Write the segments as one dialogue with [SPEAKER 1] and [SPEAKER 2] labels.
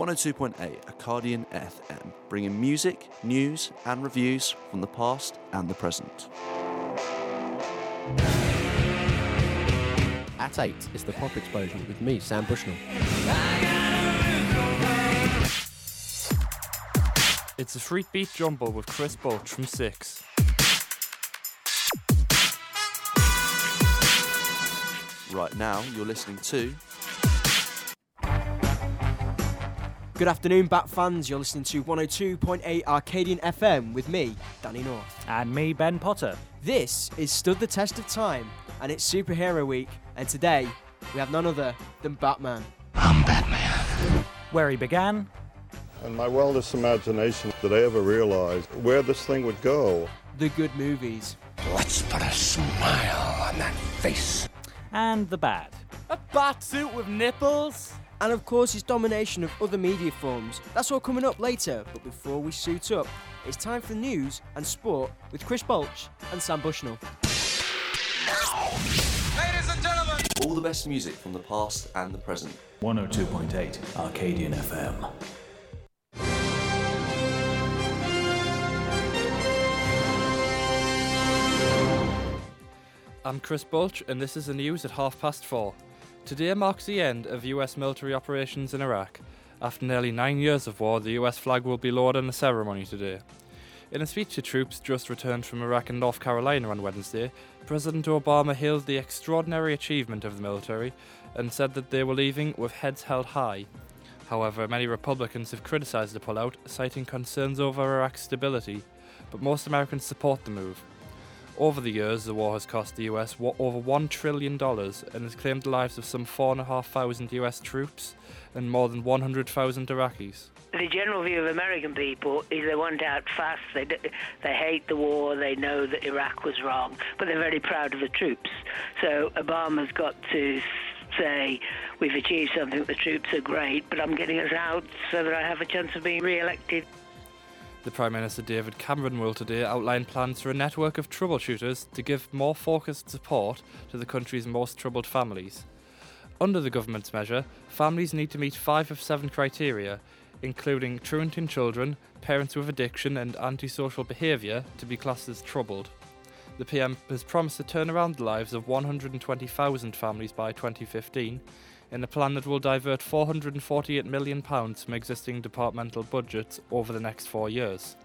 [SPEAKER 1] 102.8 Arcadian FM, bringing music, news, and reviews from the past and the present.
[SPEAKER 2] At 8 is the Pop Explosion with me, Sam Bushnell.
[SPEAKER 3] It's a Freak Beat Jumble with Chris Bulch from 6.
[SPEAKER 1] Right now, you're listening to
[SPEAKER 4] Good afternoon, Bat fans. You're listening to 102.8 Arcadian FM with me, Danny North.
[SPEAKER 3] And me, Ben Potter.
[SPEAKER 4] This is Stood the Test of Time, and it's Superhero Week, and today we have none other than Batman. Um Batman.
[SPEAKER 3] Where he began,
[SPEAKER 5] In my wildest imagination, did I ever realize where this thing would go?
[SPEAKER 4] The good movies.
[SPEAKER 6] Let's put a smile on that face.
[SPEAKER 3] and the bad. A bat suit with nipples?
[SPEAKER 4] And of course, his domination of other media forms. That's all coming up later, but before we suit up, it's time for news and sport with Chris Bulch and Sam Bushnell.
[SPEAKER 1] Ladies and gentlemen, all the best music from the past and the present.
[SPEAKER 7] 102.8 Arcadian FM.
[SPEAKER 3] I'm Chris Bulch, and this is the news at half past four. Today marks the end of US military operations in Iraq. After nearly nine years of war, the US flag will be lowered in a ceremony today. In a speech to troops just returned from Iraq and North Carolina on Wednesday, President Obama hailed the extraordinary achievement of the military and said that they were leaving with heads held high. However, many Republicans have criticized the pullout, citing concerns over Iraq's stability, but most Americans support the move. Over the years, the war has cost the US over $1 trillion and has claimed the lives of some 4,500 US troops and more than 100,000 Iraqis.
[SPEAKER 8] The general view of American people is they want out fast. They they hate the war. They know that Iraq was wrong, but they're very proud of the troops. So Obama's got to say we've achieved something. The troops are great, but I'm getting us out so that I have a chance of being re-elected.
[SPEAKER 3] The Prime Minister David Cameron will today outline plans for a network of troubleshooters to give more focused support to the country's most troubled families. Under the government's measure, families need to meet five of seven criteria, including truanting children, parents with addiction, and antisocial behaviour, to be classed as troubled. The PM has promised to turn around the lives of 120,000 families by 2015 in a plan that will divert £448 million from existing departmental budgets over the next four years.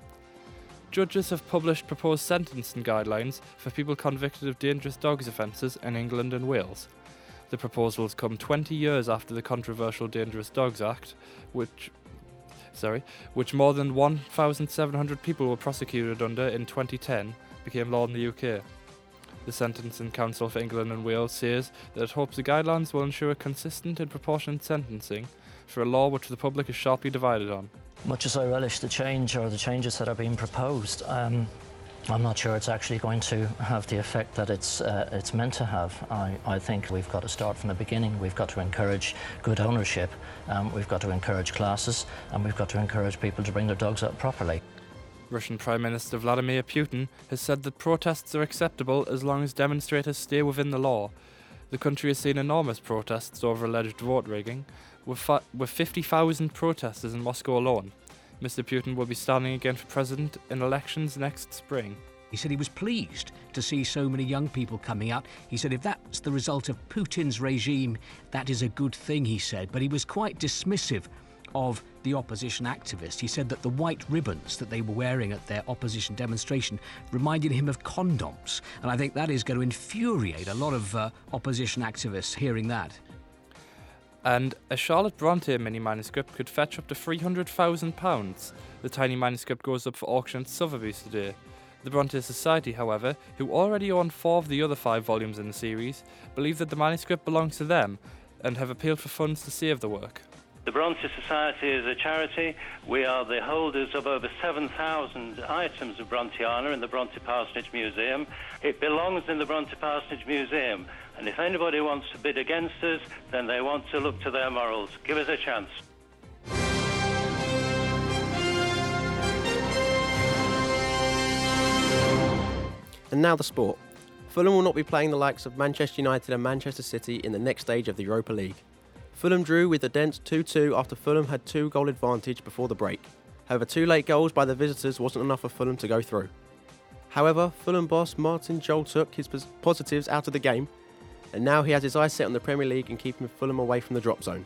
[SPEAKER 3] Judges have published proposed sentencing guidelines for people convicted of dangerous dogs offences in England and Wales. The proposals come 20 years after the controversial Dangerous Dogs Act, which sorry, which more than 1,700 people were prosecuted under in 2010, became law in the UK. The sentence Sentencing Council for England and Wales says that it hopes the guidelines will ensure consistent and proportionate sentencing for a law which the public is sharply divided on.
[SPEAKER 9] Much as I relish the change or the changes that are being proposed, um, I'm not sure it's actually going to have the effect that it's uh, it's meant to have. I, I think we've got to start from the beginning. We've got to encourage good ownership. Um, we've got to encourage classes, and we've got to encourage people to bring their dogs up properly.
[SPEAKER 3] Russian Prime Minister Vladimir Putin has said that protests are acceptable as long as demonstrators stay within the law. The country has seen enormous protests over alleged vote rigging, with, fi- with 50,000 protesters in Moscow alone. Mr. Putin will be standing again for president in elections next spring.
[SPEAKER 10] He said he was pleased to see so many young people coming out. He said if that's the result of Putin's regime, that is a good thing, he said. But he was quite dismissive of the opposition activists. He said that the white ribbons that they were wearing at their opposition demonstration reminded him of condoms. And I think that is going to infuriate a lot of uh, opposition activists hearing that.
[SPEAKER 3] And a Charlotte Bronte mini manuscript could fetch up to £300,000. The tiny manuscript goes up for auction at Sotheby's today. The Bronte Society, however, who already own four of the other five volumes in the series, believe that the manuscript belongs to them and have appealed for funds to save the work.
[SPEAKER 11] The Bronte Society is a charity. We are the holders of over 7,000 items of Bronteana in the Bronte Parsonage Museum. It belongs in the Bronte Parsonage Museum. And if anybody wants to bid against us, then they want to look to their morals. Give us a chance.
[SPEAKER 2] And now the sport. Fulham will not be playing the likes of Manchester United and Manchester City in the next stage of the Europa League. Fulham drew with Odense 2 2 after Fulham had two goal advantage before the break. However, two late goals by the visitors wasn't enough for Fulham to go through. However, Fulham boss Martin Jol took his positives out of the game, and now he has his eyes set on the Premier League and keeping Fulham away from the drop zone.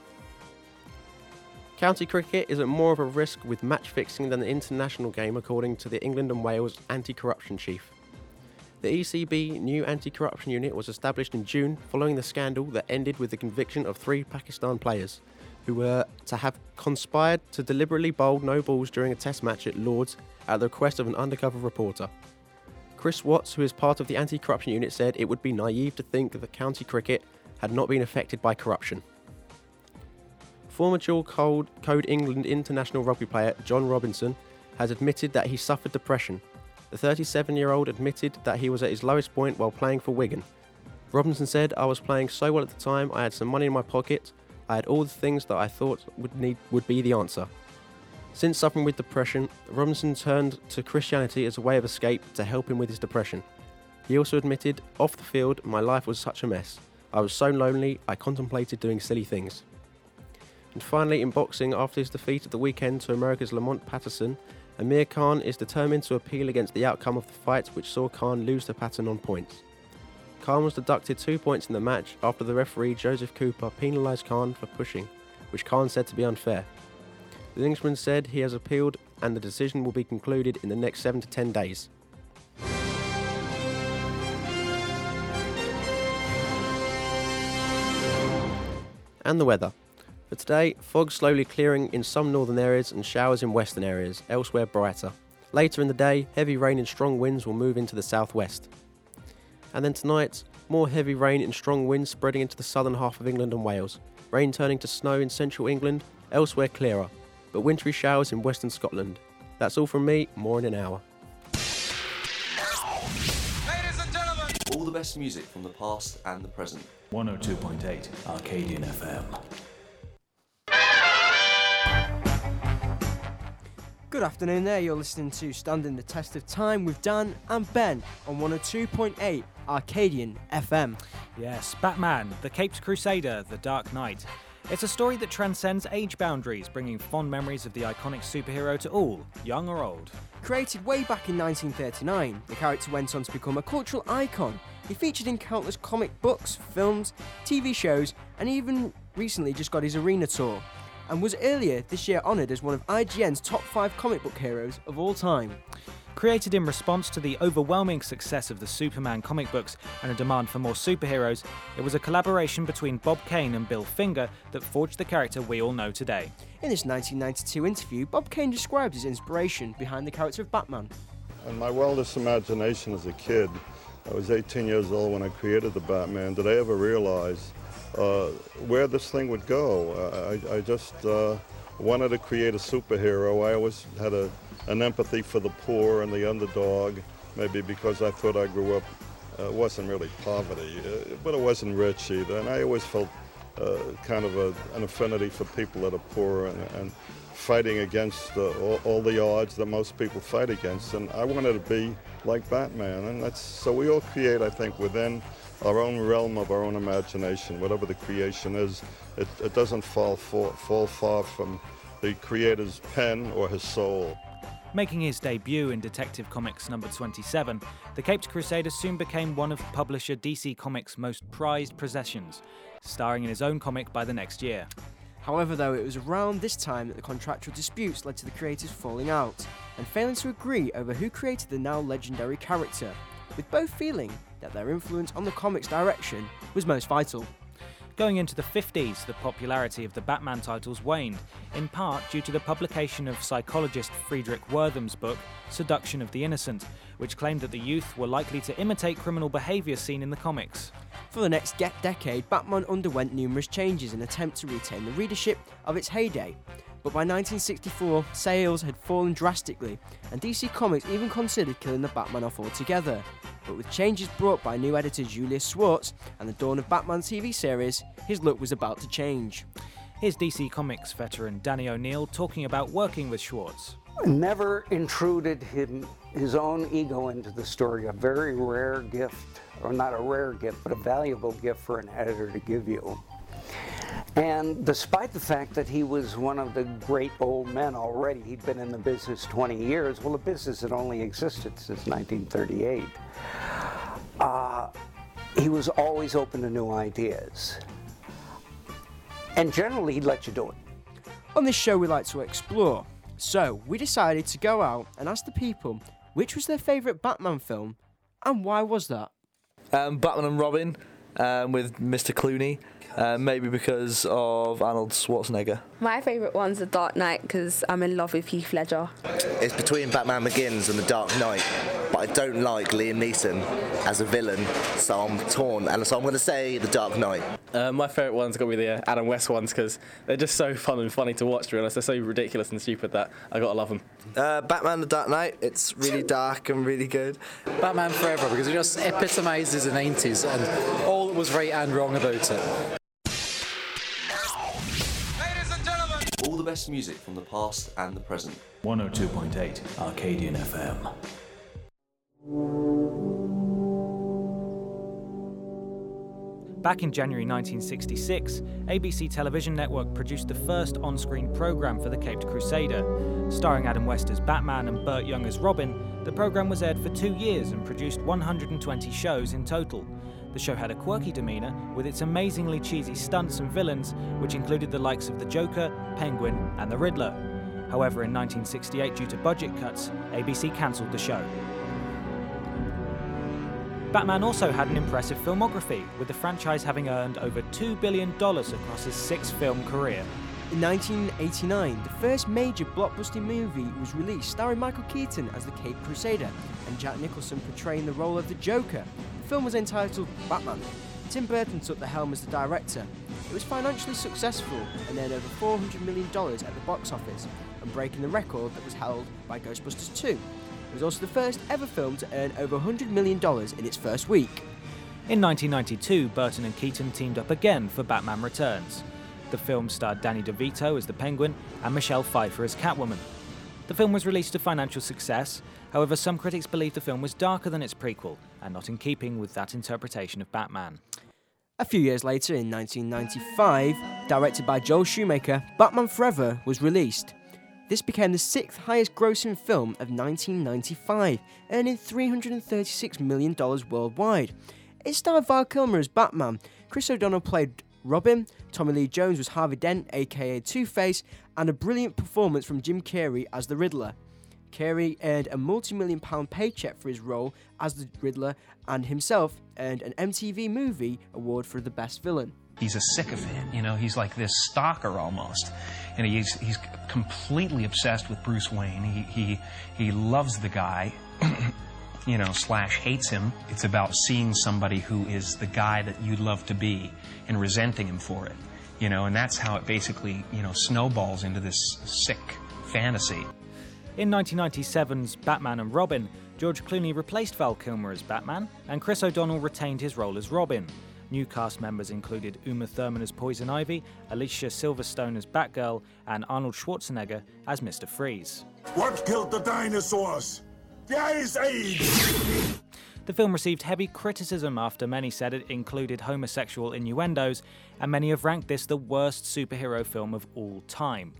[SPEAKER 2] County cricket is at more of a risk with match fixing than the international game, according to the England and Wales anti corruption chief. The ECB new anti corruption unit was established in June following the scandal that ended with the conviction of three Pakistan players who were to have conspired to deliberately bowl no balls during a test match at Lords at the request of an undercover reporter. Chris Watts, who is part of the anti corruption unit, said it would be naive to think that county cricket had not been affected by corruption. Former dual code, code England international rugby player John Robinson has admitted that he suffered depression. The 37 year old admitted that he was at his lowest point while playing for Wigan. Robinson said, I was playing so well at the time, I had some money in my pocket, I had all the things that I thought would need would be the answer. Since suffering with depression, Robinson turned to Christianity as a way of escape to help him with his depression. He also admitted, off the field, my life was such a mess. I was so lonely, I contemplated doing silly things. And finally, in boxing, after his defeat at the weekend to America's Lamont Peterson, Amir Khan is determined to appeal against the outcome of the fight, which saw Khan lose to Patton on points. Khan was deducted two points in the match after the referee Joseph Cooper penalised Khan for pushing, which Khan said to be unfair. The Englishman said he has appealed and the decision will be concluded in the next 7 to 10 days. And the weather. For today, fog slowly clearing in some northern areas and showers in western areas, elsewhere brighter. Later in the day, heavy rain and strong winds will move into the southwest. And then tonight, more heavy rain and strong winds spreading into the southern half of England and Wales. Rain turning to snow in central England, elsewhere clearer, but wintry showers in western Scotland. That's all from me, more in an hour.
[SPEAKER 1] All the best music from the past and the present.
[SPEAKER 7] 102.8 Arcadian FM.
[SPEAKER 4] Good afternoon there, you're listening to Standing the Test of Time with Dan and Ben on 102.8 Arcadian FM.
[SPEAKER 12] Yes, Batman, the Caped Crusader, The Dark Knight. It's a story that transcends age boundaries, bringing fond memories of the iconic superhero to all, young or old.
[SPEAKER 4] Created way back in 1939, the character went on to become a cultural icon. He featured in countless comic books, films, TV shows, and even recently just got his arena tour, and was earlier this year honoured as one of IGN's top 5 comic book heroes of all time.
[SPEAKER 12] Created in response to the overwhelming success of the Superman comic books and a demand for more superheroes, it was a collaboration between Bob Kane and Bill Finger that forged the character we all know today.
[SPEAKER 4] In this 1992 interview, Bob Kane described his inspiration behind the character of Batman.
[SPEAKER 5] In my wildest imagination as a kid, I was 18 years old when I created the Batman. Did I ever realize where this thing would go? Uh, I, I just uh, wanted to create a superhero. I always had a, an empathy for the poor and the underdog, maybe because I thought I grew up, uh, wasn't really poverty, uh, but it wasn't rich either. And I always felt uh, kind of a, an affinity for people that are poor and, and fighting against uh, all, all, the odds that most people fight against. And I wanted to be like Batman. And that's so we all create, I think, within our own realm of our own imagination, whatever the creation is. It, it doesn't fall, fall far from the creator's pen or his soul.
[SPEAKER 12] Making his debut in Detective Comics number 27, The Caped Crusader soon became one of publisher DC Comics' most prized possessions, starring in his own comic by the next year.
[SPEAKER 4] However, though, it was around this time that the contractual disputes led to the creators falling out and failing to agree over who created the now legendary character, with both feeling that their influence on the comic's direction was most vital.
[SPEAKER 12] Going into the 50s, the popularity of the Batman titles waned, in part due to the publication of psychologist Friedrich Wertham's book, Seduction of the Innocent, which claimed that the youth were likely to imitate criminal behaviour seen in the comics.
[SPEAKER 4] For the next de- decade, Batman underwent numerous changes in attempt to retain the readership of its heyday. But by 1964, sales had fallen drastically, and DC Comics even considered killing the Batman off altogether. But with changes brought by new editor Julius Schwartz and the dawn of Batman TV series, his look was about to change.
[SPEAKER 12] Here's DC Comics veteran Danny O'Neill talking about working with Schwartz.
[SPEAKER 13] Never intruded him, his own ego into the story, a very rare gift, or not a rare gift, but a valuable gift for an editor to give you. And despite the fact that he was one of the great old men already, he'd been in the business 20 years. Well, the business had only existed since 1938. Uh, he was always open to new ideas. And generally, he'd let you do it.
[SPEAKER 4] On this show, we like to explore. So, we decided to go out and ask the people which was their favourite Batman film and why was that?
[SPEAKER 14] Um, Batman and Robin um, with Mr. Clooney. Uh, maybe because of Arnold Schwarzenegger.
[SPEAKER 15] My favourite one's The Dark Knight because I'm in love with Heath Ledger.
[SPEAKER 16] It's between Batman Begins and The Dark Knight, but I don't like Liam Neeson as a villain, so I'm torn. And so I'm going to say The Dark Knight.
[SPEAKER 17] Uh, my favourite one's got to be the uh, Adam West ones because they're just so fun and funny to watch. To be honest, they're so ridiculous and stupid that I got to love them.
[SPEAKER 18] Uh, Batman: The Dark Knight. It's really dark and really good.
[SPEAKER 19] Batman Forever because it just epitomises the 90s and all that was right and wrong about it.
[SPEAKER 1] Ladies and gentlemen, all the best music from the past and the present.
[SPEAKER 7] 102.8 Arcadian FM.
[SPEAKER 12] Back in January 1966, ABC Television Network produced the first on screen programme for The Caped Crusader. Starring Adam West as Batman and Burt Young as Robin, the programme was aired for two years and produced 120 shows in total. The show had a quirky demeanour with its amazingly cheesy stunts and villains, which included the likes of the Joker, Penguin, and the Riddler. However, in 1968, due to budget cuts, ABC cancelled the show. Batman also had an impressive filmography, with the franchise having earned over $2 billion across his six film career.
[SPEAKER 4] In 1989, the first major blockbuster movie was released starring Michael Keaton as the Cape Crusader and Jack Nicholson portraying the role of the Joker. The film was entitled Batman. Tim Burton took the helm as the director. It was financially successful and earned over $400 million at the box office and breaking the record that was held by Ghostbusters 2. Was also the first ever film to earn over $100 million in its first week.
[SPEAKER 12] In 1992, Burton and Keaton teamed up again for Batman Returns. The film starred Danny DeVito as the Penguin and Michelle Pfeiffer as Catwoman. The film was released to financial success, however, some critics believe the film was darker than its prequel and not in keeping with that interpretation of Batman.
[SPEAKER 4] A few years later, in 1995, directed by Joel Schumacher, Batman Forever was released. This became the sixth highest grossing film of 1995, earning $336 million worldwide. It starred Val Kilmer as Batman, Chris O'Donnell played Robin, Tommy Lee Jones was Harvey Dent, aka Two Face, and a brilliant performance from Jim Carrey as the Riddler. Carrey earned a multi million pound paycheck for his role as the Riddler and himself earned an MTV Movie Award for the Best Villain.
[SPEAKER 20] He's a sycophant, you know, he's like this stalker almost. And he's, he's completely obsessed with Bruce Wayne. He, he, he loves the guy, you know, slash hates him. It's about seeing somebody who is the guy that you'd love to be and resenting him for it, you know, and that's how it basically, you know, snowballs into this sick fantasy.
[SPEAKER 12] In 1997's Batman and Robin, George Clooney replaced Val Kilmer as Batman, and Chris O'Donnell retained his role as Robin. New cast members included Uma Thurman as Poison Ivy, Alicia Silverstone as Batgirl, and Arnold Schwarzenegger as Mr. Freeze.
[SPEAKER 21] What killed the dinosaurs? The Ice Age!
[SPEAKER 12] The film received heavy criticism after many said it included homosexual innuendos, and many have ranked this the worst superhero film of all time.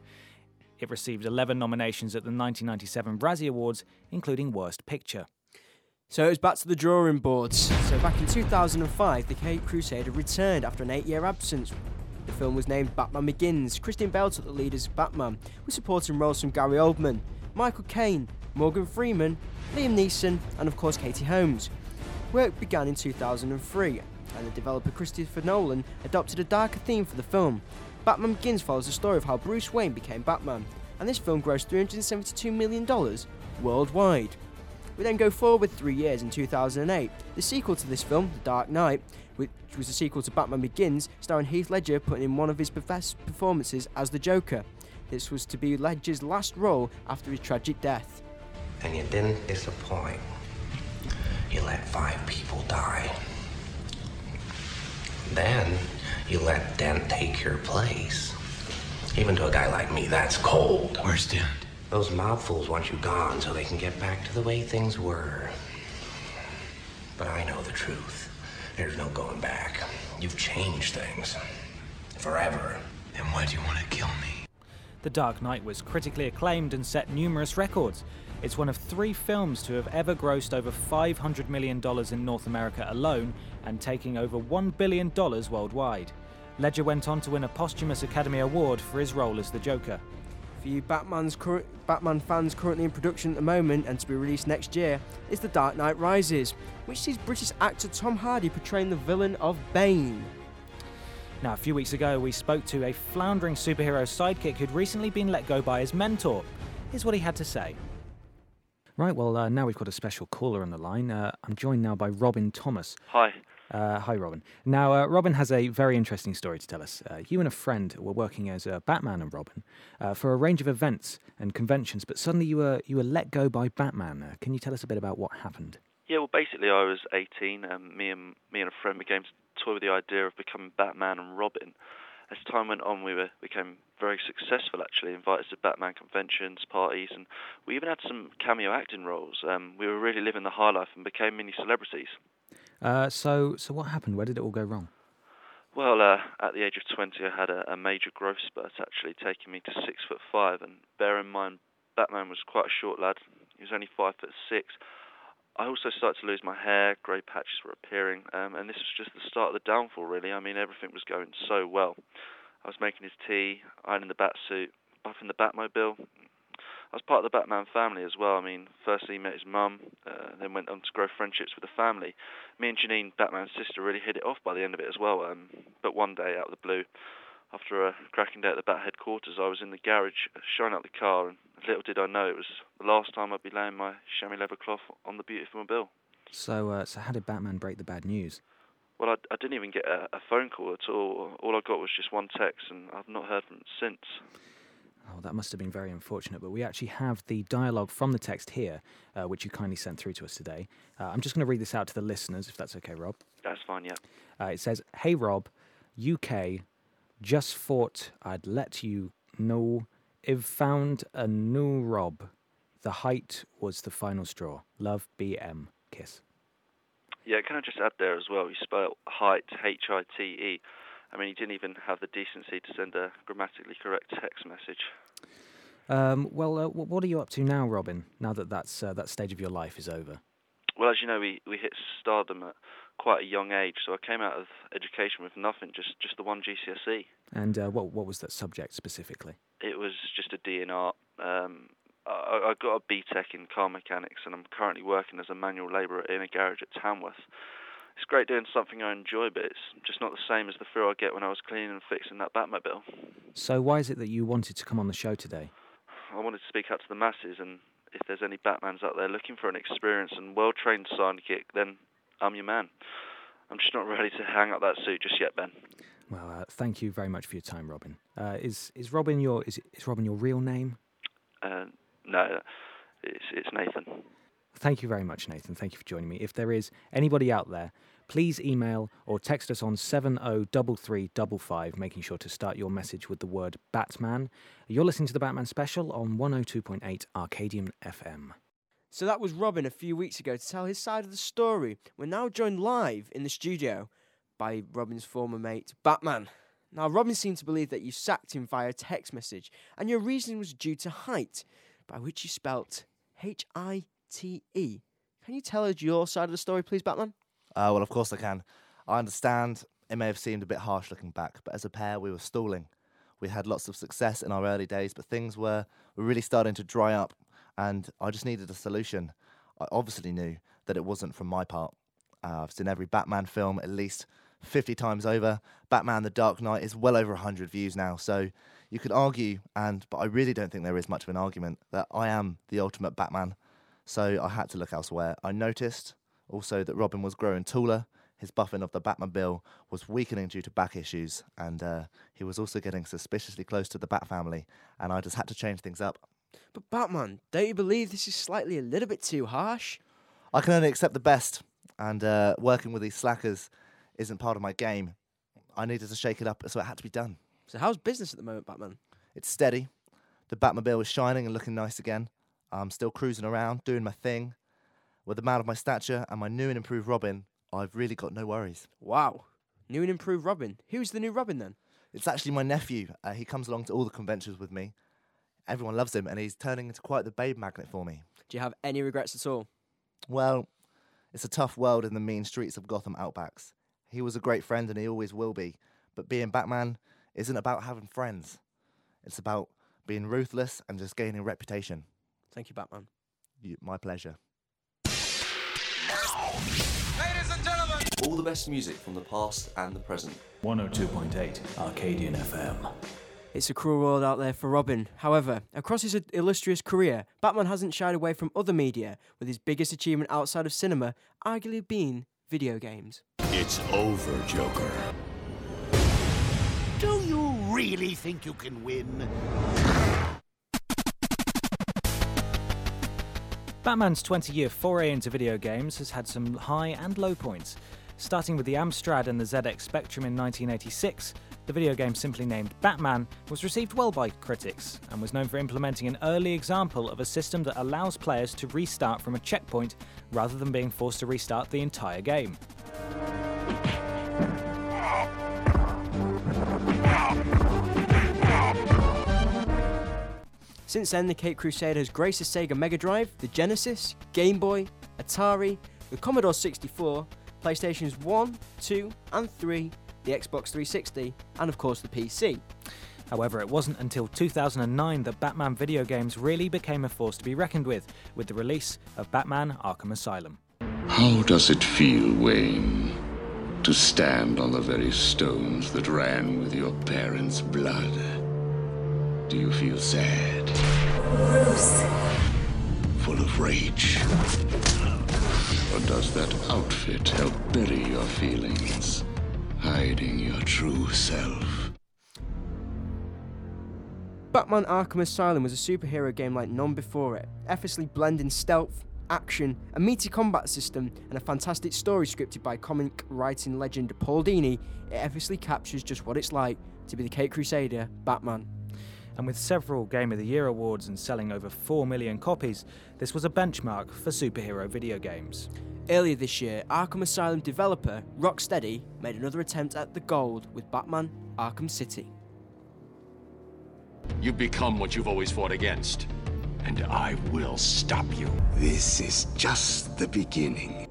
[SPEAKER 12] It received 11 nominations at the 1997 Razzie Awards, including Worst Picture.
[SPEAKER 4] So it was back to the drawing boards. So back in 2005, The Cape Crusader returned after an eight-year absence. The film was named Batman Begins. Christian Bale took the lead as Batman, with supporting roles from Gary Oldman, Michael Caine, Morgan Freeman, Liam Neeson, and of course Katie Holmes. Work began in 2003, and the developer Christopher Nolan adopted a darker theme for the film. Batman Begins follows the story of how Bruce Wayne became Batman, and this film grossed $372 million worldwide. We then go forward three years in 2008. The sequel to this film, The Dark Knight, which was a sequel to Batman Begins, starring Heath Ledger putting in one of his best performances as the Joker. This was to be Ledger's last role after his tragic death.
[SPEAKER 6] And you didn't disappoint. You let five people die. Then you let Dent take your place. Even to a guy like me, that's cold.
[SPEAKER 22] Where's Dent?
[SPEAKER 6] Those mob fools want you gone so they can get back to the way things were. But I know the truth. There's no going back. You've changed things. Forever.
[SPEAKER 23] Then why do you want to kill me?
[SPEAKER 12] The Dark Knight was critically acclaimed and set numerous records. It's one of three films to have ever grossed over $500 million in North America alone and taking over $1 billion worldwide. Ledger went on to win a posthumous Academy Award for his role as the Joker.
[SPEAKER 4] For you Batman's current Batman fans currently in production at the moment and to be released next year is The Dark Knight Rises, which sees British actor Tom Hardy portraying the villain of Bane.
[SPEAKER 12] Now, a few weeks ago, we spoke to a floundering superhero sidekick who'd recently been let go by his mentor. Here's what he had to say. Right, well, uh, now we've got a special caller on the line. Uh, I'm joined now by Robin Thomas.
[SPEAKER 1] Hi.
[SPEAKER 12] Uh, hi, Robin. Now, uh, Robin has a very interesting story to tell us. Uh, you and a friend were working as Batman and Robin uh, for a range of events and conventions, but suddenly you were you were let go by Batman. Uh, can you tell us a bit about what happened?
[SPEAKER 1] Yeah, well, basically, I was 18, and me and me and a friend began to toy with the idea of becoming Batman and Robin. As time went on, we were became very successful. Actually, invited to Batman conventions, parties, and we even had some cameo acting roles. Um, we were really living the high life and became mini celebrities.
[SPEAKER 12] Uh, so, so what happened? Where did it all go wrong?
[SPEAKER 1] Well, uh, at the age of 20, I had a, a major growth spurt, actually, taking me to six foot five. And bear in mind, Batman was quite a short lad. He was only five foot six. I also started to lose my hair, grey patches were appearing, um, and this was just the start of the downfall, really. I mean, everything was going so well. I was making his tea, ironing the bat suit, buffing the Batmobile. I was part of the Batman family as well. I mean, firstly he met his mum, uh, then went on to grow friendships with the family. Me and Janine, Batman's sister, really hit it off by the end of it as well. Um, but one day, out of the blue, after a cracking day at the Bat headquarters, I was in the garage uh, showing out the car, and little did I know it was the last time I'd be laying my chamois leather cloth on the beautiful mobile.
[SPEAKER 12] So, uh, so how did Batman break the bad news?
[SPEAKER 1] Well, I, I didn't even get a, a phone call at all. All I got was just one text, and I've not heard from him since.
[SPEAKER 12] Oh, that must have been very unfortunate. But we actually have the dialogue from the text here, uh, which you kindly sent through to us today. Uh, I'm just going to read this out to the listeners, if that's okay, Rob.
[SPEAKER 1] That's fine, yeah.
[SPEAKER 12] Uh, it says, "Hey Rob, UK, just thought I'd let you know I've found a new Rob. The height was the final straw. Love, BM, kiss."
[SPEAKER 1] Yeah, can I just add there as well? You spell height H I T E. I mean, he didn't even have the decency to send a grammatically correct text message.
[SPEAKER 12] Um, well, uh, what are you up to now, Robin? Now that that's uh, that stage of your life is over.
[SPEAKER 1] Well, as you know, we, we hit stardom at quite a young age, so I came out of education with nothing, just just the one GCSE.
[SPEAKER 12] And uh, what what was that subject specifically?
[SPEAKER 1] It was just a D in art. Um, I, I got a BTEC in car mechanics, and I'm currently working as a manual labourer in a garage at Tamworth. It's great doing something I enjoy, but it's just not the same as the thrill I get when I was cleaning and fixing that Batmobile.
[SPEAKER 12] So why is it that you wanted to come on the show today?
[SPEAKER 1] I wanted to speak out to the masses, and if there's any Batmans out there looking for an experienced and well-trained sidekick, then I'm your man. I'm just not ready to hang up that suit just yet, Ben.
[SPEAKER 12] Well, uh, thank you very much for your time, Robin. Uh, is is Robin your is is Robin your real name?
[SPEAKER 1] Uh, no, it's it's Nathan.
[SPEAKER 12] Thank you very much, Nathan. Thank you for joining me. If there is anybody out there, please email or text us on 703355, making sure to start your message with the word Batman. You're listening to the Batman Special on 102.8 Arcadian FM.
[SPEAKER 4] So that was Robin a few weeks ago to tell his side of the story. We're now joined live in the studio by Robin's former mate, Batman. Now, Robin seemed to believe that you sacked him via text message, and your reasoning was due to height, by which you spelt H I T E. Can you tell us your side of the story, please, Batman?
[SPEAKER 16] Uh, well, of course I can. I understand it may have seemed a bit harsh looking back, but as a pair, we were stalling. We had lots of success in our early days, but things were, were really starting to dry up, and I just needed a solution. I obviously knew that it wasn't from my part. Uh, I've seen every Batman film at least 50 times over. Batman The Dark Knight is well over 100 views now, so you could argue, and but I really don't think there is much of an argument, that I am the ultimate Batman. So I had to look elsewhere. I noticed also that Robin was growing taller. His buffing of the Batmobile was weakening due to back issues, and uh, he was also getting suspiciously close to the Bat family. And I just had to change things up.
[SPEAKER 4] But Batman, don't you believe this is slightly a little bit too harsh?
[SPEAKER 16] I can only accept the best, and uh, working with these slackers isn't part of my game. I needed to shake it up, so it had to be done.
[SPEAKER 4] So how's business at the moment, Batman?
[SPEAKER 16] It's steady. The Batmobile is shining and looking nice again. I'm still cruising around, doing my thing. With the man of my stature and my new and improved Robin, I've really got no worries.
[SPEAKER 4] Wow. New and improved Robin. Who's the new Robin then?
[SPEAKER 16] It's actually my nephew. Uh, he comes along to all the conventions with me. Everyone loves him, and he's turning into quite the babe magnet for me.
[SPEAKER 4] Do you have any regrets at all?
[SPEAKER 16] Well, it's a tough world in the mean streets of Gotham Outbacks. He was a great friend, and he always will be. But being Batman isn't about having friends. It's about being ruthless and just gaining reputation.
[SPEAKER 4] Thank you, Batman.
[SPEAKER 16] You, my pleasure.
[SPEAKER 24] Ladies and gentlemen,
[SPEAKER 2] All the best music from the past and the present.
[SPEAKER 7] 102.8 Arcadian FM.
[SPEAKER 4] It's a cruel world out there for Robin. However, across his illustrious career, Batman hasn't shied away from other media, with his biggest achievement outside of cinema arguably being video games.
[SPEAKER 21] It's over, Joker.
[SPEAKER 24] do you really think you can win?
[SPEAKER 12] Batman's 20 year foray into video games has had some high and low points. Starting with the Amstrad and the ZX Spectrum in 1986, the video game simply named Batman was received well by critics and was known for implementing an early example of a system that allows players to restart from a checkpoint rather than being forced to restart the entire game.
[SPEAKER 4] Since then, the Cape Crusader has graced the Sega Mega Drive, the Genesis, Game Boy, Atari, the Commodore 64, PlayStations 1, 2, and 3, the Xbox 360, and of course the PC.
[SPEAKER 12] However, it wasn't until 2009 that Batman video games really became a force to be reckoned with, with the release of Batman Arkham Asylum.
[SPEAKER 22] How does it feel, Wayne, to stand on the very stones that ran with your parents' blood? Do you feel sad?
[SPEAKER 25] Bruce.
[SPEAKER 22] Full of rage? Or does that outfit help bury your feelings, hiding your true self?
[SPEAKER 4] Batman Arkham Asylum was a superhero game like none before it, effortlessly blending stealth, action, a meaty combat system, and a fantastic story scripted by comic writing legend Paul Dini. It effortlessly captures just what it's like to be the Cape Crusader, Batman.
[SPEAKER 12] And with several Game of the Year awards and selling over 4 million copies, this was a benchmark for superhero video games.
[SPEAKER 4] Earlier this year, Arkham Asylum developer Rocksteady made another attempt at the gold with Batman Arkham City.
[SPEAKER 26] You've become what you've always fought against. And I will stop you.
[SPEAKER 22] This is just the beginning.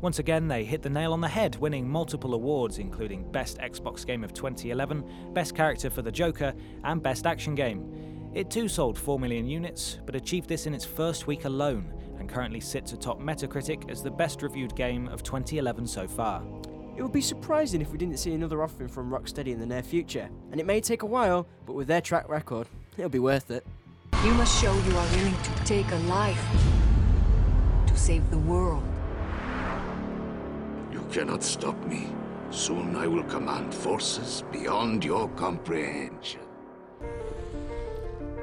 [SPEAKER 12] Once again, they hit the nail on the head, winning multiple awards, including Best Xbox Game of 2011, Best Character for the Joker, and Best Action Game. It too sold 4 million units, but achieved this in its first week alone, and currently sits atop Metacritic as the best reviewed game of 2011 so far.
[SPEAKER 4] It would be surprising if we didn't see another offering from Rocksteady in the near future, and it may take a while, but with their track record, it'll be worth it.
[SPEAKER 25] You must show you are willing to take a life to save the world.
[SPEAKER 22] You cannot stop me. Soon I will command forces beyond your comprehension.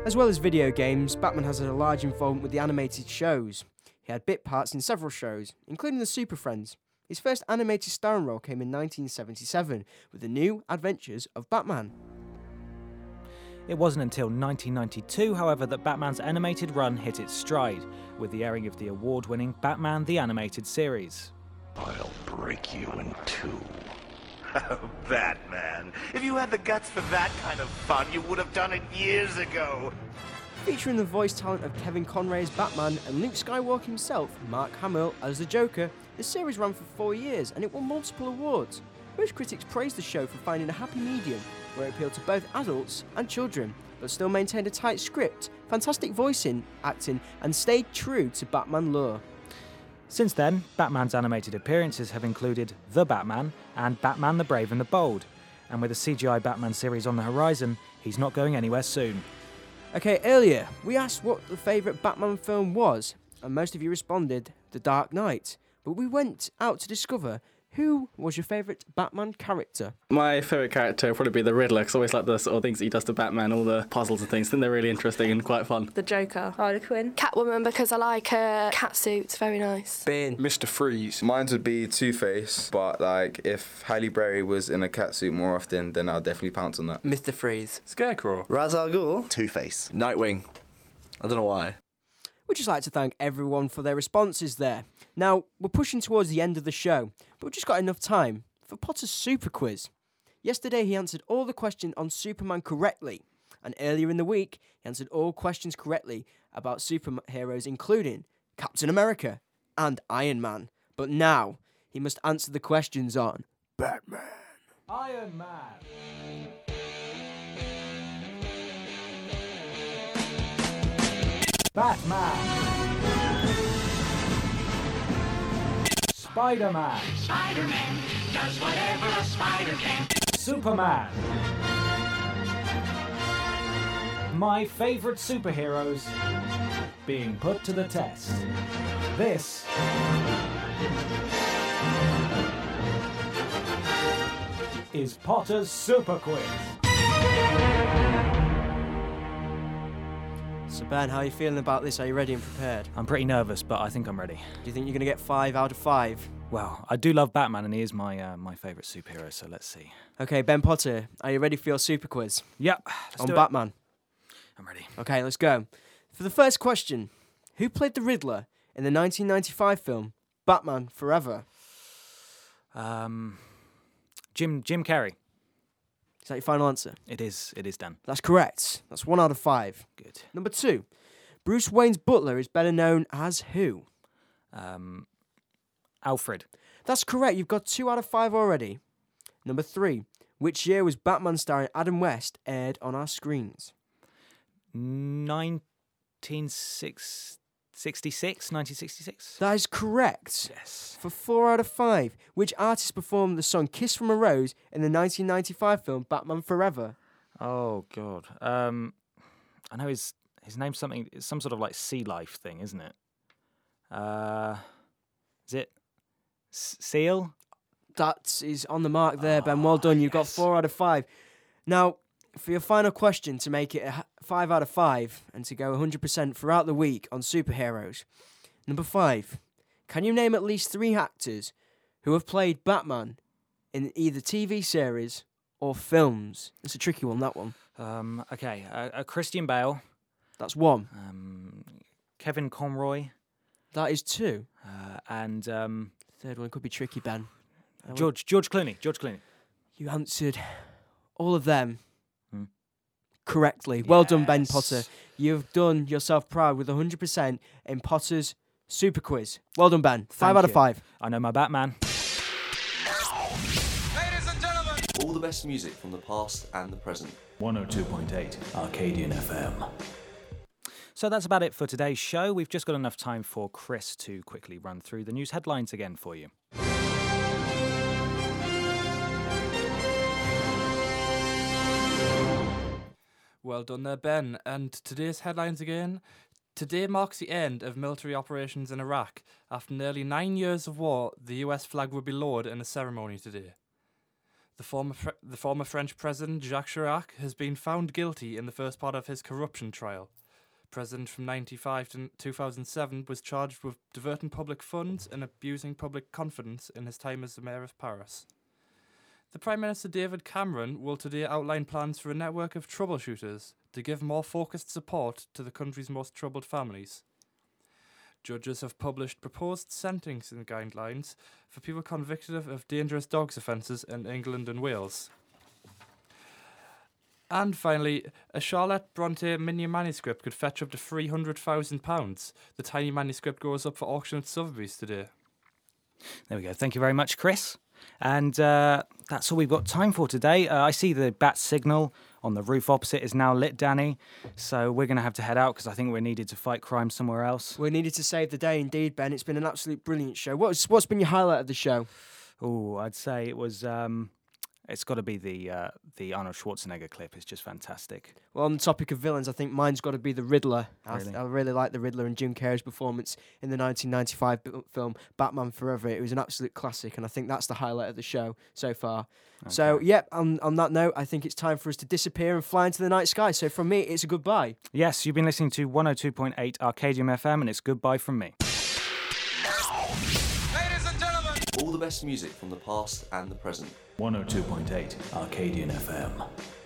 [SPEAKER 4] As well as video games, Batman has had a large involvement with the animated shows. He had bit parts in several shows, including the Super Friends. His first animated starring role came in 1977 with the new Adventures of Batman.
[SPEAKER 12] It wasn't until 1992, however, that Batman's animated run hit its stride, with the airing of the award winning Batman the Animated Series.
[SPEAKER 23] I'll break you in two. Oh, Batman, if you had the guts for that kind of fun, you would have done it years ago.
[SPEAKER 4] Featuring the voice talent of Kevin Conroy as Batman and Luke Skywalker himself, Mark Hamill as the Joker, the series ran for four years and it won multiple awards. Most critics praised the show for finding a happy medium where it appealed to both adults and children, but still maintained a tight script, fantastic voicing, acting, and stayed true to Batman lore.
[SPEAKER 12] Since then, Batman's animated appearances have included The Batman and Batman the Brave and the Bold, and with a CGI Batman series on the horizon, he's not going anywhere soon.
[SPEAKER 4] Okay, earlier we asked what the favourite Batman film was, and most of you responded The Dark Knight. But we went out to discover who was your favourite Batman character.
[SPEAKER 17] My favourite character would probably be the Riddler, because I always like the sort of things he does to Batman, all the puzzles and things. I think they're really interesting and quite fun.
[SPEAKER 15] The Joker, Harley Quinn. Catwoman because I like her cat suits, very nice.
[SPEAKER 4] Ben.
[SPEAKER 27] Mr. Freeze. Mine would be Two Face, but like if Halle Berry was in a cat suit more often, then I'll definitely pounce on that.
[SPEAKER 4] Mr. Freeze.
[SPEAKER 17] Scarecrow.
[SPEAKER 18] Ra's al Ghul.
[SPEAKER 16] Two Face.
[SPEAKER 18] Nightwing. I don't know why.
[SPEAKER 4] We'd just like to thank everyone for their responses there. Now, we're pushing towards the end of the show, but we've just got enough time for Potter's Super Quiz. Yesterday, he answered all the questions on Superman correctly. And earlier in the week, he answered all questions correctly about superheroes, including Captain America and Iron Man. But now, he must answer the questions on Batman.
[SPEAKER 12] Iron Man. Batman. Spider Man.
[SPEAKER 28] Spider Man does whatever a spider can.
[SPEAKER 12] Superman. My favorite superheroes being put to the test. This is Potter's Super Quiz.
[SPEAKER 4] So, Ben, how are you feeling about this? Are you ready and prepared?
[SPEAKER 12] I'm pretty nervous, but I think I'm ready.
[SPEAKER 4] Do you think you're going to get five out of five?
[SPEAKER 12] Well, I do love Batman, and he is my uh, my favorite superhero. So let's see.
[SPEAKER 4] Okay, Ben Potter, are you ready for your super quiz?
[SPEAKER 12] Yep.
[SPEAKER 4] on
[SPEAKER 12] do it.
[SPEAKER 4] Batman.
[SPEAKER 12] I'm ready.
[SPEAKER 4] Okay, let's go. For the first question, who played the Riddler in the 1995 film Batman Forever?
[SPEAKER 12] Um, Jim Jim Carrey.
[SPEAKER 4] Is that your final answer?
[SPEAKER 12] It is. It is done.
[SPEAKER 4] That's correct. That's one out of five.
[SPEAKER 12] Good.
[SPEAKER 4] Number two, Bruce Wayne's butler is better known as who?
[SPEAKER 12] Um, Alfred.
[SPEAKER 4] That's correct. You've got two out of five already. Number three, which year was Batman starring Adam West aired on our screens?
[SPEAKER 12] 1966, 1966.
[SPEAKER 4] That is correct.
[SPEAKER 12] Yes.
[SPEAKER 4] For four out of five, which artist performed the song "Kiss from a Rose" in the 1995 film Batman Forever?
[SPEAKER 12] Oh God. Um, I know his his name's something. It's some sort of like sea life thing, isn't it? Uh, is it Seal?
[SPEAKER 4] That is on the mark there, Ben. Well done. You've got four out of five. Now, for your final question to make it a h- five out of five and to go 100% throughout the week on superheroes. Number five, can you name at least three actors who have played Batman in either TV series or films? It's a tricky one, that one.
[SPEAKER 12] Um, okay. Uh, uh, Christian Bale.
[SPEAKER 4] That's one.
[SPEAKER 12] Um, Kevin Conroy.
[SPEAKER 4] That is two.
[SPEAKER 12] Uh, and um,
[SPEAKER 4] Third one could be tricky, Ben.
[SPEAKER 12] George George Clooney. George Clooney.
[SPEAKER 4] You answered all of them. Correctly. Well done, Ben Potter. You've done yourself proud with 100% in Potter's Super Quiz. Well done, Ben. Five
[SPEAKER 12] Thank
[SPEAKER 4] out of
[SPEAKER 12] you.
[SPEAKER 4] five.
[SPEAKER 12] I know my Batman.
[SPEAKER 24] Ladies and gentlemen, All the best music from the past and the present.
[SPEAKER 29] 102.8 Arcadian FM.
[SPEAKER 12] So that's about it for today's show. We've just got enough time for Chris to quickly run through the news headlines again for you.
[SPEAKER 3] Well done there, Ben. And today's headlines again. Today marks the end of military operations in Iraq. After nearly nine years of war, the US flag will be lowered in a ceremony today. The former, Fre- the former French President Jacques Chirac has been found guilty in the first part of his corruption trial. President from 95 to 2007 was charged with diverting public funds and abusing public confidence in his time as the mayor of Paris. The Prime Minister David Cameron will today outline plans for a network of troubleshooters to give more focused support to the country's most troubled families. Judges have published proposed sentencing guidelines for people convicted of, of dangerous dogs offences in England and Wales. And finally, a Charlotte Bronte mini manuscript could fetch up to £300,000. The tiny manuscript goes up for auction at Sotheby's today.
[SPEAKER 12] There we go. Thank you very much, Chris. And uh, that's all we've got time for today. Uh, I see the bat signal on the roof opposite is now lit, Danny. So we're going to have to head out because I think we're needed to fight crime somewhere else.
[SPEAKER 4] We're needed to save the day, indeed, Ben. It's been an absolute brilliant show. What's what's been your highlight of the show?
[SPEAKER 12] Oh, I'd say it was. Um, it's got to be the uh, the Arnold Schwarzenegger clip. It's just fantastic.
[SPEAKER 4] Well, on the topic of villains, I think mine's got to be the Riddler. I,
[SPEAKER 12] Really?
[SPEAKER 4] I really like the Riddler and Jim Carrey's performance in the 1995 b- film Batman Forever. It was an absolute classic, and I think that's the highlight of the show so far. So, yep, on, on that note, I think it's time for us to disappear and fly into the night sky. So, from me, it's a goodbye.
[SPEAKER 12] Yes, you've been listening to 102.8 Arcadian FM, and it's goodbye from me.
[SPEAKER 24] Ladies and gentlemen, all the best music from the past and the present.
[SPEAKER 29] 102.8 Arcadian FM.